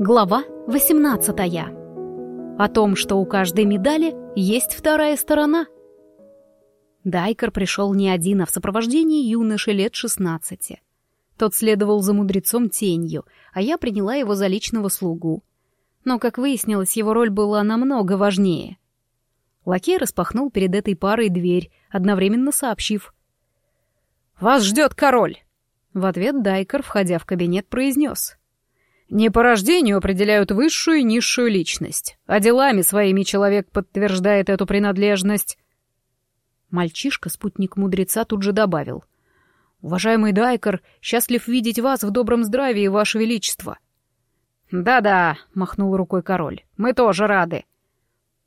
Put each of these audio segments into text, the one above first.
Глава 18. О том, что у каждой медали есть вторая сторона. Дайкер пришел не один, а в сопровождении юноши лет 16. Тот следовал за мудрецом тенью, а я приняла его за личного слугу. Но, как выяснилось, его роль была намного важнее. Лакей распахнул перед этой парой дверь, одновременно сообщив. «Вас ждет король!» В ответ Дайкер, входя в кабинет, произнес. Не по рождению определяют высшую и низшую личность, а делами своими человек подтверждает эту принадлежность. Мальчишка, спутник мудреца, тут же добавил. «Уважаемый Дайкер, счастлив видеть вас в добром здравии, ваше величество». «Да-да», — махнул рукой король, — «мы тоже рады».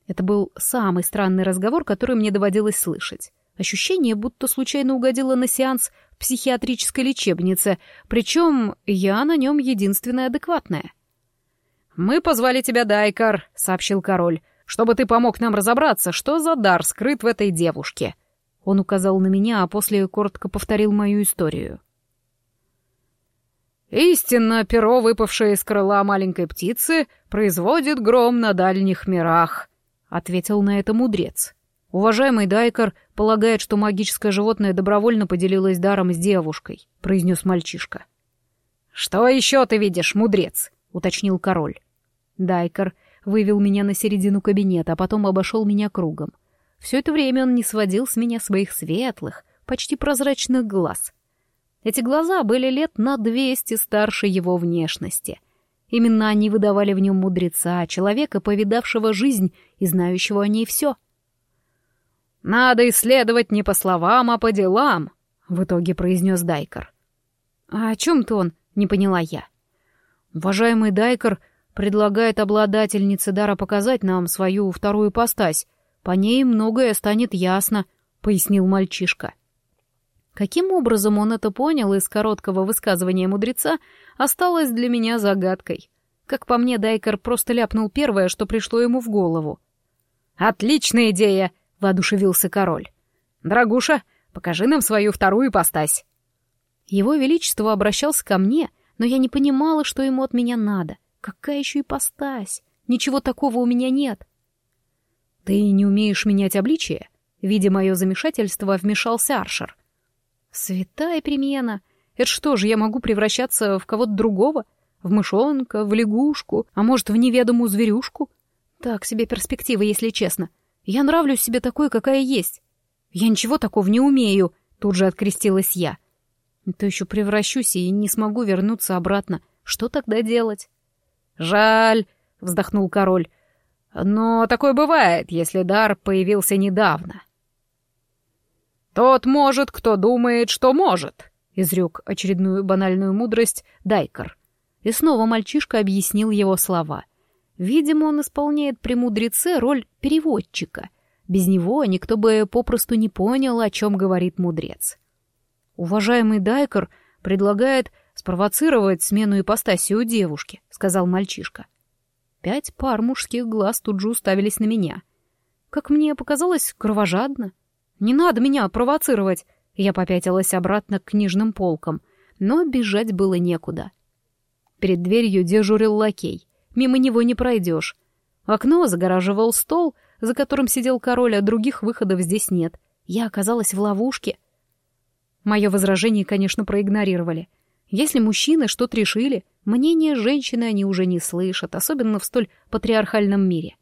Это был самый странный разговор, который мне доводилось слышать. Ощущение, будто случайно угодила на сеанс в психиатрической лечебнице, причем я на нем единственная адекватная. «Мы позвали тебя, Дайкар», — сообщил король, «чтобы ты помог нам разобраться, что за дар скрыт в этой девушке». Он указал на меня, а после коротко повторил мою историю. «Истинно, перо, выпавшее из крыла маленькой птицы, производит гром на дальних мирах», — ответил на это мудрец. «Уважаемый Дайкар полагает, что магическое животное добровольно поделилось даром с девушкой», — произнес мальчишка. «Что еще ты видишь, мудрец?» — уточнил король. Дайкар вывел меня на середину кабинета, а потом обошел меня кругом. Все это время он не сводил с меня своих светлых, почти прозрачных глаз. Эти глаза были лет на двести старше его внешности. Именно они выдавали в нем мудреца, человека, повидавшего жизнь и знающего о ней все — «Надо исследовать не по словам, а по делам», — в итоге произнес Дайкер. «А о чем-то он?» — не поняла я. «Уважаемый Дайкер предлагает обладательнице дара показать нам свою вторую постась. По ней многое станет ясно», — пояснил мальчишка. Каким образом он это понял из короткого высказывания мудреца, осталось для меня загадкой. Как по мне, Дайкер просто ляпнул первое, что пришло ему в голову. «Отличная идея!» Воодушевился король. «Дорогуша, покажи нам свою вторую ипостась». Его Величество обращался ко мне, но я не понимала, что ему от меня надо. Какая еще ипостась? Ничего такого у меня нет. «Ты не умеешь менять обличие?» Видя мое замешательство, вмешался Аршер. «Святая перемена! Это что же, я могу превращаться в кого-то другого? В мышонка, в лягушку, а может, в неведомую зверюшку? Так себе перспектива, если честно. Я нравлюсь себе такой, какая есть. Я ничего такого не умею, тут же открестилась я. То еще превращусь и не смогу вернуться обратно. Что тогда делать? Жаль, вздохнул король. Но такое бывает, если дар появился недавно. Тот может, кто думает, что может, изрек очередную банальную мудрость Дайкер. И снова мальчишка объяснил его слова — Видимо, он исполняет при мудреце роль переводчика. Без него никто бы попросту не понял, о чем говорит мудрец. «Уважаемый Дайкер предлагает спровоцировать смену ипостаси у девушки», — сказал мальчишка. Пять пар мужских глаз тут же уставились на меня. Как мне показалось, кровожадно. «Не надо меня провоцировать!» Я попятилась обратно к книжным полкам, но бежать было некуда. Перед дверью дежурил лакей. Мимо него не пройдешь. Окно загораживал стол, за которым сидел король, а других выходов здесь нет. Я оказалась в ловушке. Мое возражение, конечно, проигнорировали. Если мужчины что-то решили, мнение женщины они уже не слышат, особенно в столь патриархальном мире.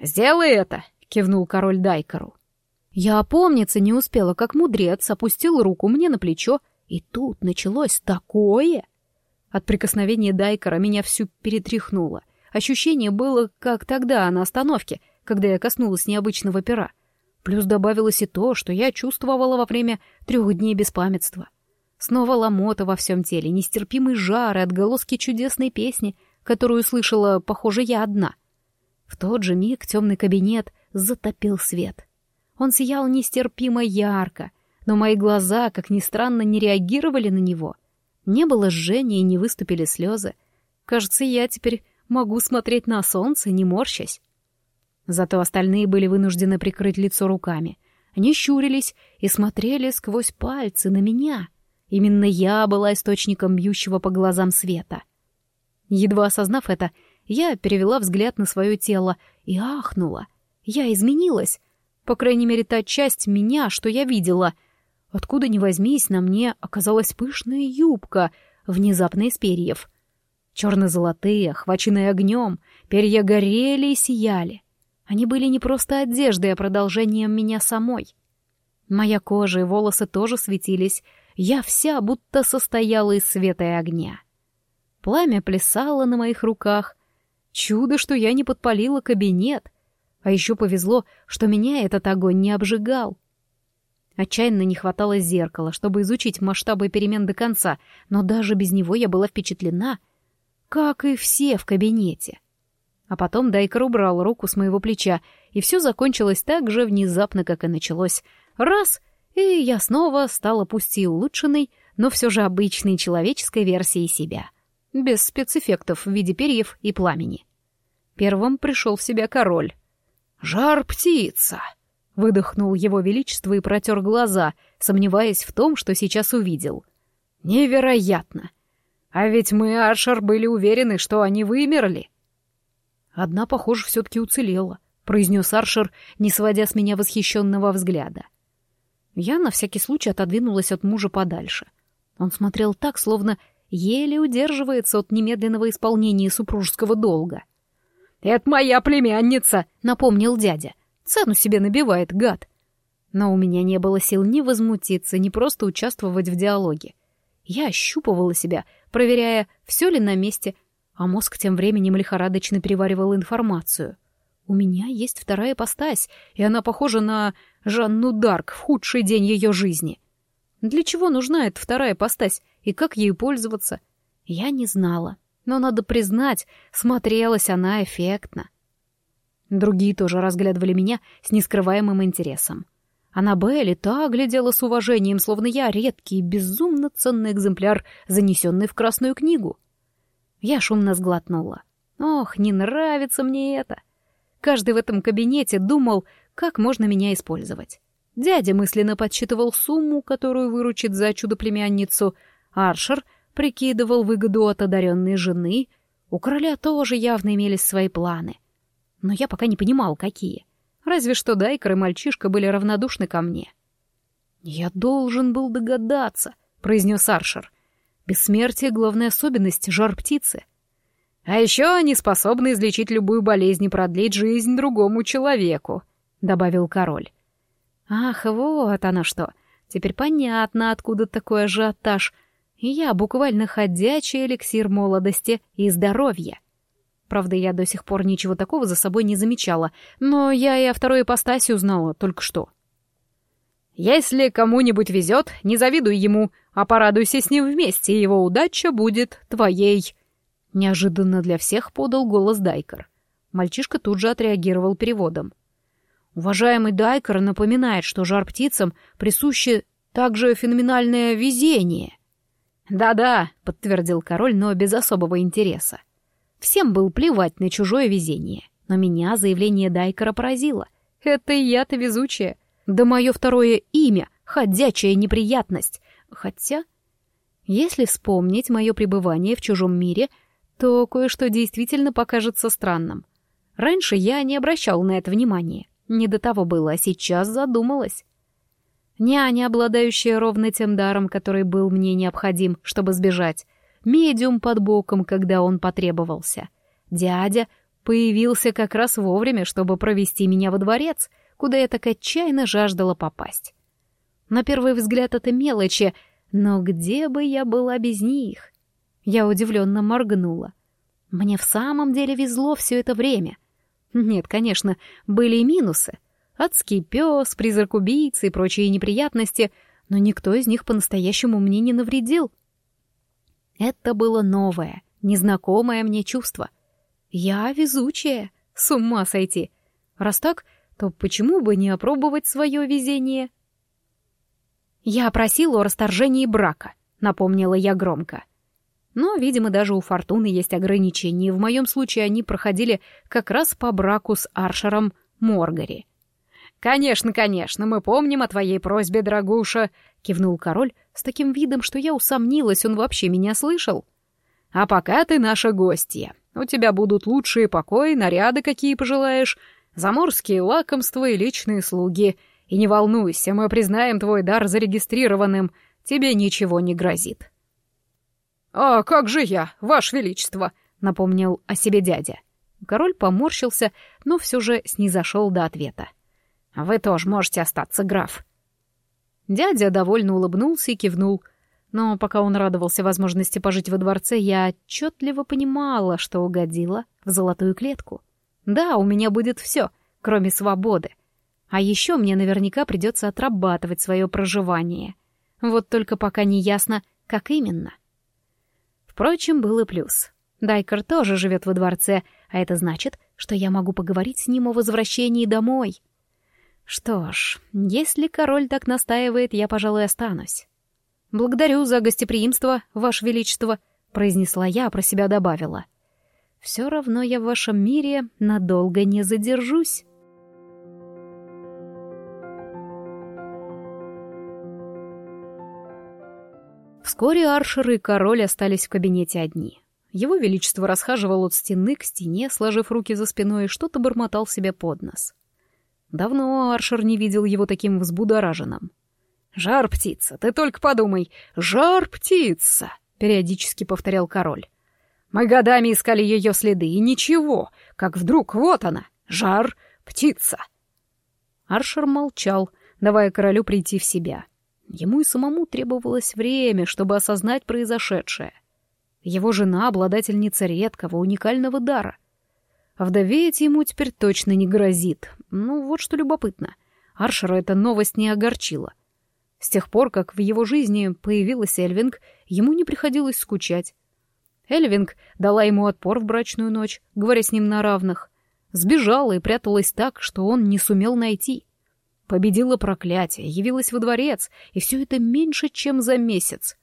«Сделай это!» — кивнул король Дайкару. Я опомниться не успела, как мудрец опустил руку мне на плечо, и тут началось такое... От прикосновения Дайкера меня всю перетряхнуло. Ощущение было, как тогда, на остановке, когда я коснулась необычного пера. Плюс добавилось и то, что я чувствовала во время трех дней беспамятства. Снова ломота во всем теле, нестерпимый жар и отголоски чудесной песни, которую слышала, похоже, я одна. В тот же миг темный кабинет затопил свет. Он сиял нестерпимо ярко, но мои глаза, как ни странно, не реагировали на него — не было жжения и не выступили слезы. Кажется, я теперь могу смотреть на солнце, не морщась. Зато остальные были вынуждены прикрыть лицо руками. Они щурились и смотрели сквозь пальцы на меня. Именно я была источником бьющего по глазам света. Едва осознав это, я перевела взгляд на свое тело и ахнула. Я изменилась. По крайней мере, та часть меня, что я видела. Откуда ни возьмись, на мне оказалась пышная юбка, внезапно из перьев. Черно-золотые, охваченные огнем, перья горели и сияли. Они были не просто одеждой, а продолжением меня самой. Моя кожа и волосы тоже светились. Я вся будто состояла из света и огня. Пламя плясало на моих руках. Чудо, что я не подпалила кабинет. А еще повезло, что меня этот огонь не обжигал. Отчаянно не хватало зеркала, чтобы изучить масштабы перемен до конца, но даже без него я была впечатлена, как и все в кабинете. А потом Дайкер убрал руку с моего плеча, и все закончилось так же внезапно, как и началось. Раз — и я снова стала пусть и улучшенной, но все же обычной человеческой версией себя. Без спецэффектов в виде перьев и пламени. Первым пришел в себя король. «Жар птица!» — выдохнул его величество и протер глаза, сомневаясь в том, что сейчас увидел. «Невероятно! А ведь мы, Аршер, были уверены, что они вымерли!» «Одна, похоже, все-таки уцелела», — произнес Аршер, не сводя с меня восхищенного взгляда. Я на всякий случай отодвинулась от мужа подальше. Он смотрел так, словно еле удерживается от немедленного исполнения супружеского долга. «Это моя племянница», — напомнил дядя. «Цену себе набивает, гад». Но у меня не было сил ни возмутиться, ни просто участвовать в диалоге. Я ощупывала себя, проверяя, все ли на месте, а мозг тем временем лихорадочно переваривал информацию. У меня есть вторая постась, и она похожа на Жанну Дарк в худший день ее жизни. Для чего нужна эта вторая постась и как ею пользоваться? Я не знала, но, надо признать, смотрелась она эффектно. Другие тоже разглядывали меня с нескрываемым интересом. Аннабель и та глядела с уважением, словно я редкий и безумно ценный экземпляр, занесенный в Красную книгу. Я шумно сглотнула. Ох, не нравится мне это. Каждый в этом кабинете думал, как можно меня использовать. Дядя мысленно подсчитывал сумму, которую выручит за чудо-племянницу. Аршер прикидывал выгоду от одаренной жены. У короля тоже явно имелись свои планы. Но я пока не понимал, какие. Разве что Дайкер и мальчишка были равнодушны ко мне. «Я должен был догадаться», — произнес Аршер. «Бессмертие — главная особенность жар птицы». А еще они способны излечить любую болезнь и продлить жизнь другому человеку», — добавил король. «Ах, вот оно что! Теперь понятно, откуда такой ажиотаж. Я буквально ходячий эликсир молодости и здоровья. Правда, я до сих пор ничего такого за собой не замечала, но я и о второй ипостаси узнала только что». «Если кому-нибудь везет, не завидуй ему, а порадуйся с ним вместе, его удача будет твоей», Неожиданно для всех подал голос Дайкер. Мальчишка тут же отреагировал переводом. Уважаемый Дайкер напоминает, что жар-птицам присуще также феноменальное везение. «Да-да», — подтвердил король, но без особого интереса. Всем был плевать на чужое везение, но меня заявление Дайкера поразило. Это я-то везучая. Да мое второе имя — ходячая неприятность. Хотя, если вспомнить мое пребывание в чужом мире — то кое-что действительно покажется странным. Раньше я не обращал на это внимания. Не до того было, а сейчас задумалась. Няня, обладающая ровно тем даром, который был мне необходим, чтобы сбежать. Медиум под боком, когда он потребовался. Дядя появился как раз вовремя, чтобы провести меня во дворец, куда я так отчаянно жаждала попасть. На первый взгляд это мелочи, но где бы я была без них? Я удивленно моргнула. Мне в самом деле везло все это время. Нет, конечно, были и минусы. Адский пес, призрак убийцы и прочие неприятности, но никто из них по-настоящему мне не навредил. Это было новое, незнакомое мне чувство. Я везучая, с ума сойти. Раз так, то почему бы не опробовать свое везение? Я просила о расторжении брака, напомнила я громко. Но, видимо, даже у Фортуны есть ограничения, в моем случае они проходили как раз по браку с Аршером Моргари. «Конечно, конечно, мы помним о твоей просьбе, дорогуша», — кивнул король с таким видом, что я усомнилась, он вообще меня слышал. А пока ты наша гостья. У тебя будут лучшие покои, наряды, какие пожелаешь, заморские лакомства и личные слуги. И не волнуйся, мы признаем твой дар зарегистрированным, тебе ничего не грозит». «А как же я, Ваше Величество?» — напомнил о себе дядя. Король поморщился, но все же снизошел до ответа. «Вы тоже можете остаться, граф». Дядя довольно улыбнулся и кивнул — но пока он радовался возможности пожить во дворце, я отчетливо понимала, что угодила в золотую клетку. Да, у меня будет все, кроме свободы. А еще мне наверняка придется отрабатывать свое проживание. Вот только пока не ясно, как именно. Впрочем, был и плюс. Дайкер тоже живет во дворце, а это значит, что я могу поговорить с ним о возвращении домой. Что ж, если король так настаивает, я, пожалуй, останусь. «Благодарю за гостеприимство, Ваше Величество», — произнесла я, а про себя добавила. «Все равно я в вашем мире надолго не задержусь». Вскоре Аршер и король остались в кабинете одни. Его Величество расхаживал от стены к стене, сложив руки за спиной, и что-то бормотал себе под нос. Давно Аршер не видел его таким взбудораженным. «Жар птица, ты только подумай, жар птица!» — периодически повторял король. «Мы годами искали ее следы, и ничего, как вдруг вот она, жар птица!» Аршер молчал, давая королю прийти в себя. Ему и самому требовалось время, чтобы осознать произошедшее. Его жена — обладательница редкого, уникального дара. А вдоветь ему теперь точно не грозит. Ну, вот что любопытно. Аршера эта новость не огорчила — с тех пор, как в его жизни появилась Эльвинг, ему не приходилось скучать. Эльвинг дала ему отпор в брачную ночь, говоря с ним на равных. Сбежала и пряталась так, что он не сумел найти. Победила проклятие, явилась во дворец, и все это меньше, чем за месяц.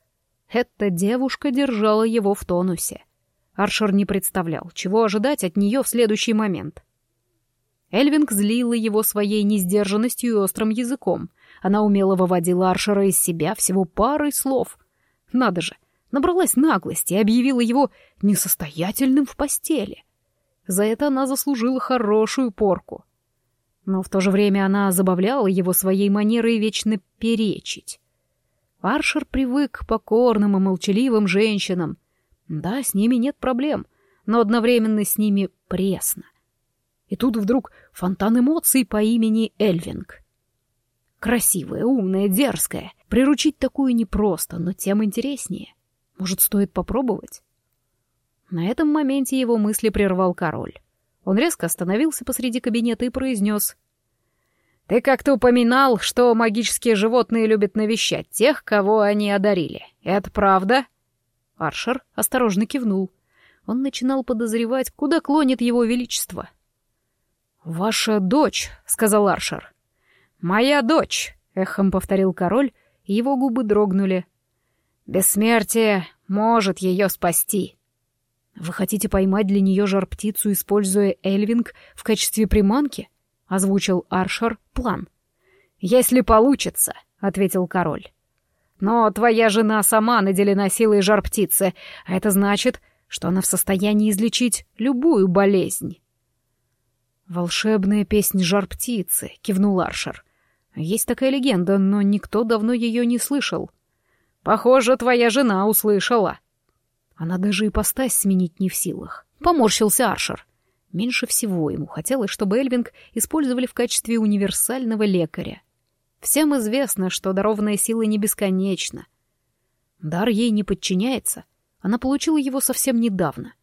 Эта девушка держала его в тонусе. Аршер не представлял, чего ожидать от нее в следующий момент. Эльвинг злила его своей несдержанностью и острым языком — она умело выводила Аршера из себя всего парой слов. Надо же, набралась наглости и объявила его несостоятельным в постели. За это она заслужила хорошую порку. Но в то же время она забавляла его своей манерой вечно перечить. Аршер привык к покорным и молчаливым женщинам. Да, с ними нет проблем, но одновременно с ними пресно. И тут вдруг фонтан эмоций по имени Эльвинг. Красивая, умная, дерзкая. Приручить такую непросто, но тем интереснее. Может, стоит попробовать? На этом моменте его мысли прервал король. Он резко остановился посреди кабинета и произнес. «Ты как-то упоминал, что магические животные любят навещать тех, кого они одарили. Это правда?» Аршер осторожно кивнул. Он начинал подозревать, куда клонит его величество. «Ваша дочь», — сказал Аршер. «Моя дочь», — эхом повторил король, и его губы дрогнули. «Бессмертие может ее спасти». «Вы хотите поймать для нее жар-птицу, используя Эльвинг в качестве приманки?» — озвучил Аршер план. «Если получится», — ответил король. «Но твоя жена сама наделена силой жар-птицы, а это значит, что она в состоянии излечить любую болезнь». «Волшебная песнь жар-птицы», — кивнул Аршер. Есть такая легенда, но никто давно ее не слышал. Похоже, твоя жена услышала. Она даже и постась сменить не в силах. Поморщился Аршер. Меньше всего ему хотелось, чтобы Эльвинг использовали в качестве универсального лекаря. Всем известно, что дарованная сила не бесконечна. Дар ей не подчиняется. Она получила его совсем недавно.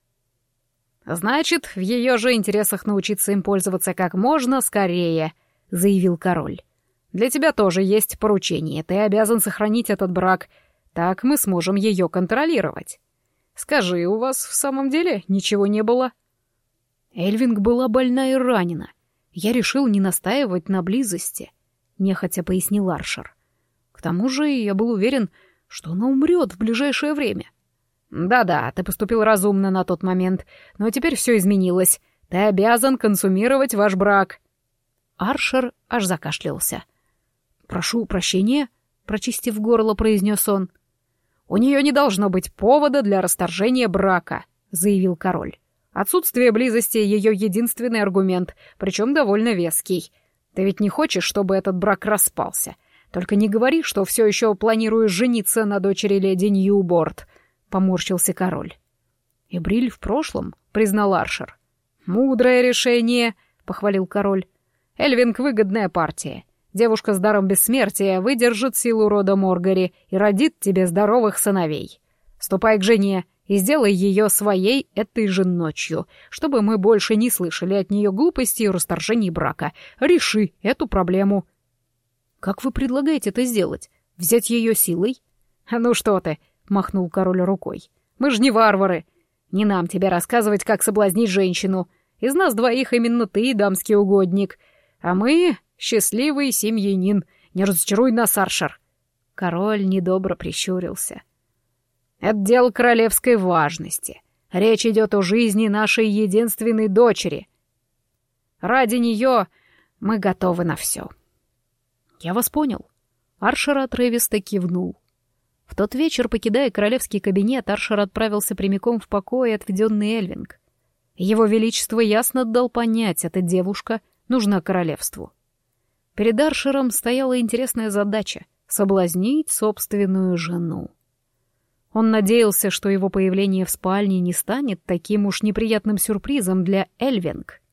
«Значит, в ее же интересах научиться им пользоваться как можно скорее», — заявил король. Для тебя тоже есть поручение. Ты обязан сохранить этот брак. Так мы сможем ее контролировать. Скажи, у вас в самом деле ничего не было?» Эльвинг была больна и ранена. Я решил не настаивать на близости, — нехотя пояснил Аршер. К тому же я был уверен, что она умрет в ближайшее время. «Да-да, ты поступил разумно на тот момент, но теперь все изменилось. Ты обязан консумировать ваш брак». Аршер аж закашлялся. — «Прошу прощения», — прочистив горло, произнес он. «У нее не должно быть повода для расторжения брака», — заявил король. «Отсутствие близости — ее единственный аргумент, причем довольно веский. Ты ведь не хочешь, чтобы этот брак распался? Только не говори, что все еще планируешь жениться на дочери леди Ньюборд», — поморщился король. «Эбриль в прошлом», — признал Аршер. «Мудрое решение», — похвалил король. «Эльвинг — выгодная партия. Девушка с даром бессмертия выдержит силу рода Моргари и родит тебе здоровых сыновей. Ступай к жене и сделай ее своей этой же ночью, чтобы мы больше не слышали от нее глупости и расторжений брака. Реши эту проблему». «Как вы предлагаете это сделать? Взять ее силой?» «Ну что ты», — махнул король рукой. «Мы же не варвары. Не нам тебе рассказывать, как соблазнить женщину. Из нас двоих именно ты, дамский угодник. А мы — счастливый семьянин. Не разочаруй нас, Аршер». Король недобро прищурился. «Это дело королевской важности. Речь идет о жизни нашей единственной дочери. Ради нее мы готовы на все». «Я вас понял». Аршер отрывисто кивнул. В тот вечер, покидая королевский кабинет, Аршер отправился прямиком в покой, отведенный Эльвинг. Его Величество ясно дал понять, эта девушка нужна королевству. Перед Аршером стояла интересная задача — соблазнить собственную жену. Он надеялся, что его появление в спальне не станет таким уж неприятным сюрпризом для Эльвинг —